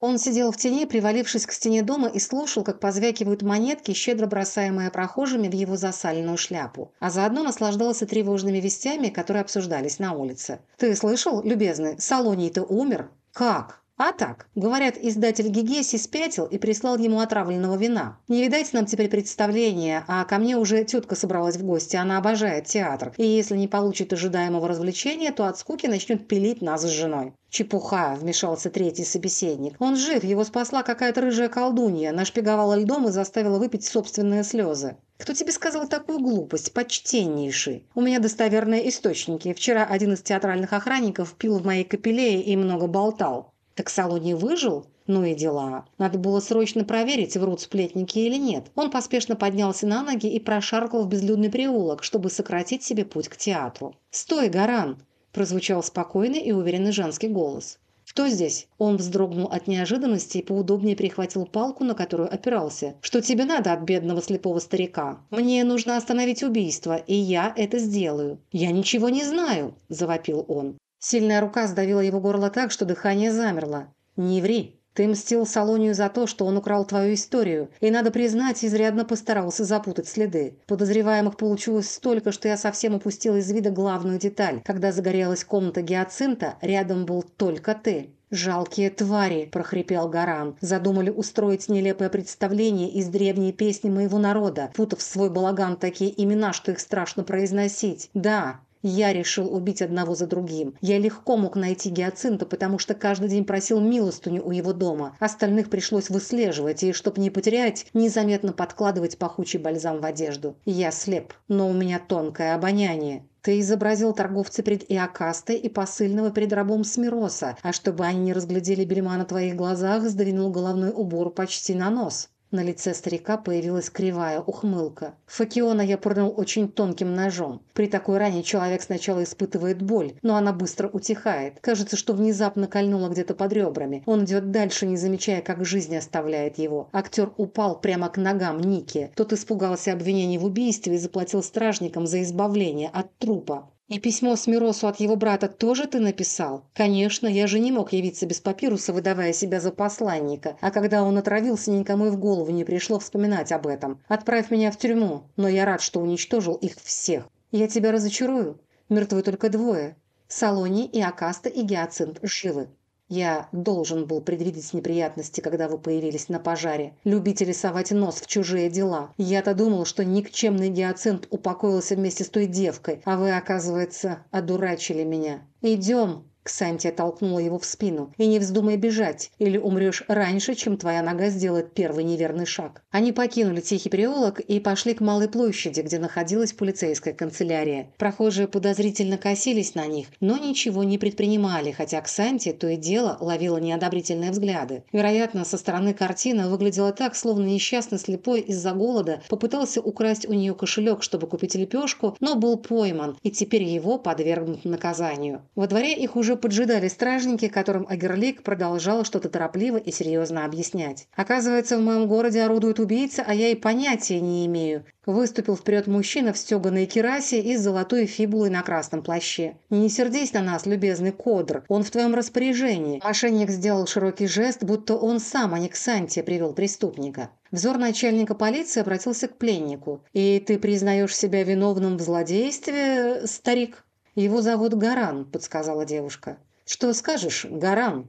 Он сидел в тени, привалившись к стене дома, и слушал, как позвякивают монетки, щедро бросаемые прохожими в его засаленную шляпу. А заодно наслаждался тревожными вестями, которые обсуждались на улице. «Ты слышал, любезный, Салоний-то умер?» «Как?» А так, говорят, издатель Гигеси спятил и прислал ему отравленного вина. Не видать нам теперь представления, а ко мне уже тетка собралась в гости, она обожает театр. И если не получит ожидаемого развлечения, то от скуки начнет пилить нас с женой. «Чепуха!» – вмешался третий собеседник. «Он жив, его спасла какая-то рыжая колдунья, нашпиговала льдом и заставила выпить собственные слезы». «Кто тебе сказал такую глупость, почтеннейший? У меня достоверные источники. Вчера один из театральных охранников пил в моей капеллее и много болтал». Так Салоний выжил? Ну и дела. Надо было срочно проверить, врут сплетники или нет. Он поспешно поднялся на ноги и прошаркал в безлюдный переулок, чтобы сократить себе путь к театру. «Стой, Гаран!» – прозвучал спокойный и уверенный женский голос. «Кто здесь?» Он вздрогнул от неожиданности и поудобнее прихватил палку, на которую опирался. «Что тебе надо от бедного слепого старика?» «Мне нужно остановить убийство, и я это сделаю». «Я ничего не знаю!» – завопил он. Сильная рука сдавила его горло так, что дыхание замерло. «Не ври. Ты мстил Салонию за то, что он украл твою историю, и, надо признать, изрядно постарался запутать следы. Подозреваемых получилось столько, что я совсем упустил из вида главную деталь. Когда загорелась комната гиацинта, рядом был только ты». «Жалкие твари!» – прохрипел Гаран. «Задумали устроить нелепое представление из древней песни моего народа, путав в свой балаган такие имена, что их страшно произносить. Да, я решил убить одного за другим. Я легко мог найти Гиацинта, потому что каждый день просил милостыню у его дома. Остальных пришлось выслеживать и, чтобы не потерять, незаметно подкладывать пахучий бальзам в одежду. Я слеп, но у меня тонкое обоняние. Ты изобразил торговца пред Иокастой и посыльного перед рабом Смироса, а чтобы они не разглядели бельма на твоих глазах, сдвинул головной убор почти на нос. На лице старика появилась кривая ухмылка. Факиона я пырнул очень тонким ножом. При такой ране человек сначала испытывает боль, но она быстро утихает. Кажется, что внезапно кольнуло где-то под ребрами. Он идет дальше, не замечая, как жизнь оставляет его. Актер упал прямо к ногам Ники. Тот испугался обвинений в убийстве и заплатил стражникам за избавление от трупа. «И письмо с Миросу от его брата тоже ты написал?» «Конечно, я же не мог явиться без папируса, выдавая себя за посланника. А когда он отравился, никому и в голову не пришло вспоминать об этом. Отправь меня в тюрьму, но я рад, что уничтожил их всех. Я тебя разочарую. Мертвы только двое. Салони и Акаста и Гиацинт живы. Я должен был предвидеть неприятности, когда вы появились на пожаре. Любите рисовать нос в чужие дела. Я-то думал, что никчемный гиацинт упокоился вместе с той девкой, а вы, оказывается, одурачили меня. Идем, Ксантия толкнула его в спину. «И не вздумай бежать, или умрешь раньше, чем твоя нога сделает первый неверный шаг». Они покинули тихий переулок и пошли к Малой площади, где находилась полицейская канцелярия. Прохожие подозрительно косились на них, но ничего не предпринимали, хотя Ксантия то и дело ловила неодобрительные взгляды. Вероятно, со стороны картина выглядела так, словно несчастный слепой из-за голода попытался украсть у нее кошелек, чтобы купить лепешку, но был пойман, и теперь его подвергнут наказанию. Во дворе их уже поджидали стражники, которым Агерлик продолжал что-то торопливо и серьезно объяснять. «Оказывается, в моем городе орудует убийца, а я и понятия не имею». Выступил вперед мужчина в стеганой керасе и с золотой фибулой на красном плаще. «Не сердись на нас, любезный кодр, он в твоем распоряжении». Мошенник сделал широкий жест, будто он сам, а не Ксантия, привел преступника. Взор начальника полиции обратился к пленнику. «И ты признаешь себя виновным в злодействе, старик?» «Его зовут Гаран», – подсказала девушка. «Что скажешь, Гаран?»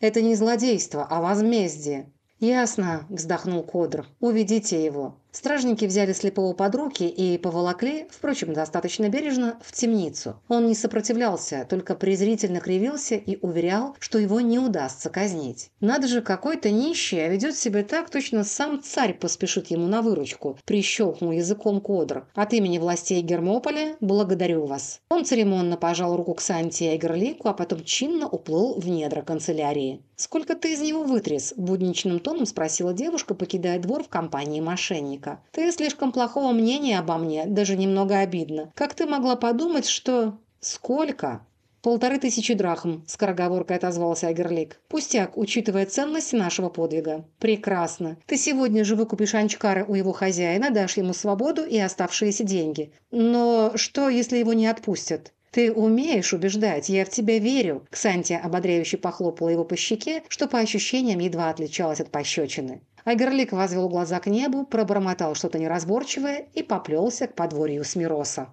«Это не злодейство, а возмездие». «Ясно», – вздохнул Кодр. «Уведите его». Стражники взяли слепого под руки и поволокли, впрочем, достаточно бережно, в темницу. Он не сопротивлялся, только презрительно кривился и уверял, что его не удастся казнить. Надо же, какой-то нищий, а ведет себя так, точно сам царь поспешит ему на выручку, прищелкнул языком Кодр. От имени властей Гермополя благодарю вас. Он церемонно пожал руку к Санти и а потом чинно уплыл в недра канцелярии. «Сколько ты из него вытряс?» – будничным тоном спросила девушка, покидая двор в компании мошенника племянника. Ты слишком плохого мнения обо мне, даже немного обидно. Как ты могла подумать, что... Сколько? «Полторы тысячи драхм», – скороговоркой отозвался Агерлик. «Пустяк, учитывая ценность нашего подвига». «Прекрасно. Ты сегодня же выкупишь анчкары у его хозяина, дашь ему свободу и оставшиеся деньги. Но что, если его не отпустят?» «Ты умеешь убеждать, я в тебя верю!» Ксантия ободряюще похлопала его по щеке, что по ощущениям едва отличалось от пощечины. Айгерлик возвел глаза к небу, пробормотал что-то неразборчивое и поплелся к подворью Смироса.